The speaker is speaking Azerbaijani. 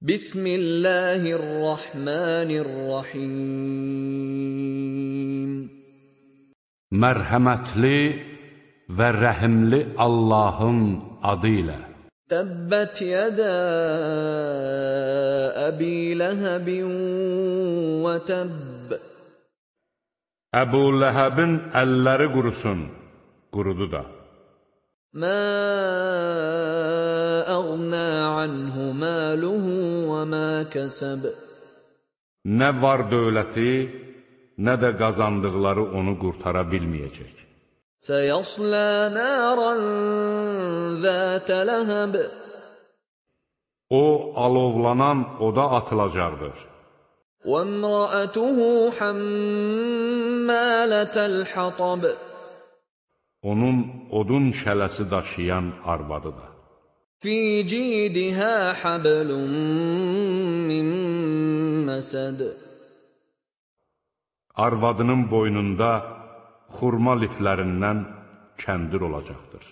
Bismillahirrahmanirrahim. Mərhəmətli və rəhimli Allahın adı ilə. Təbbət yədə Əbi Ləhəbin və təbb. Əbu Ləhəbin əlləri qurusun, qurudu da. Mə əğnə anhu məluhu və mə kəsəb. Nə var dövləti, nə də qazandıqları onu qurtara bilməyəcək. Səyaslə nəran zətə ləhəb. O, alovlanan oda atılacaqdır. İmrəətuhu həmmələtəl xatab. Onun odun şələsi daşıyan arvadı da. Fi cidihə həblun min məsəd. Arvadının boynunda xurma liflərindən kəndir olacaqdır.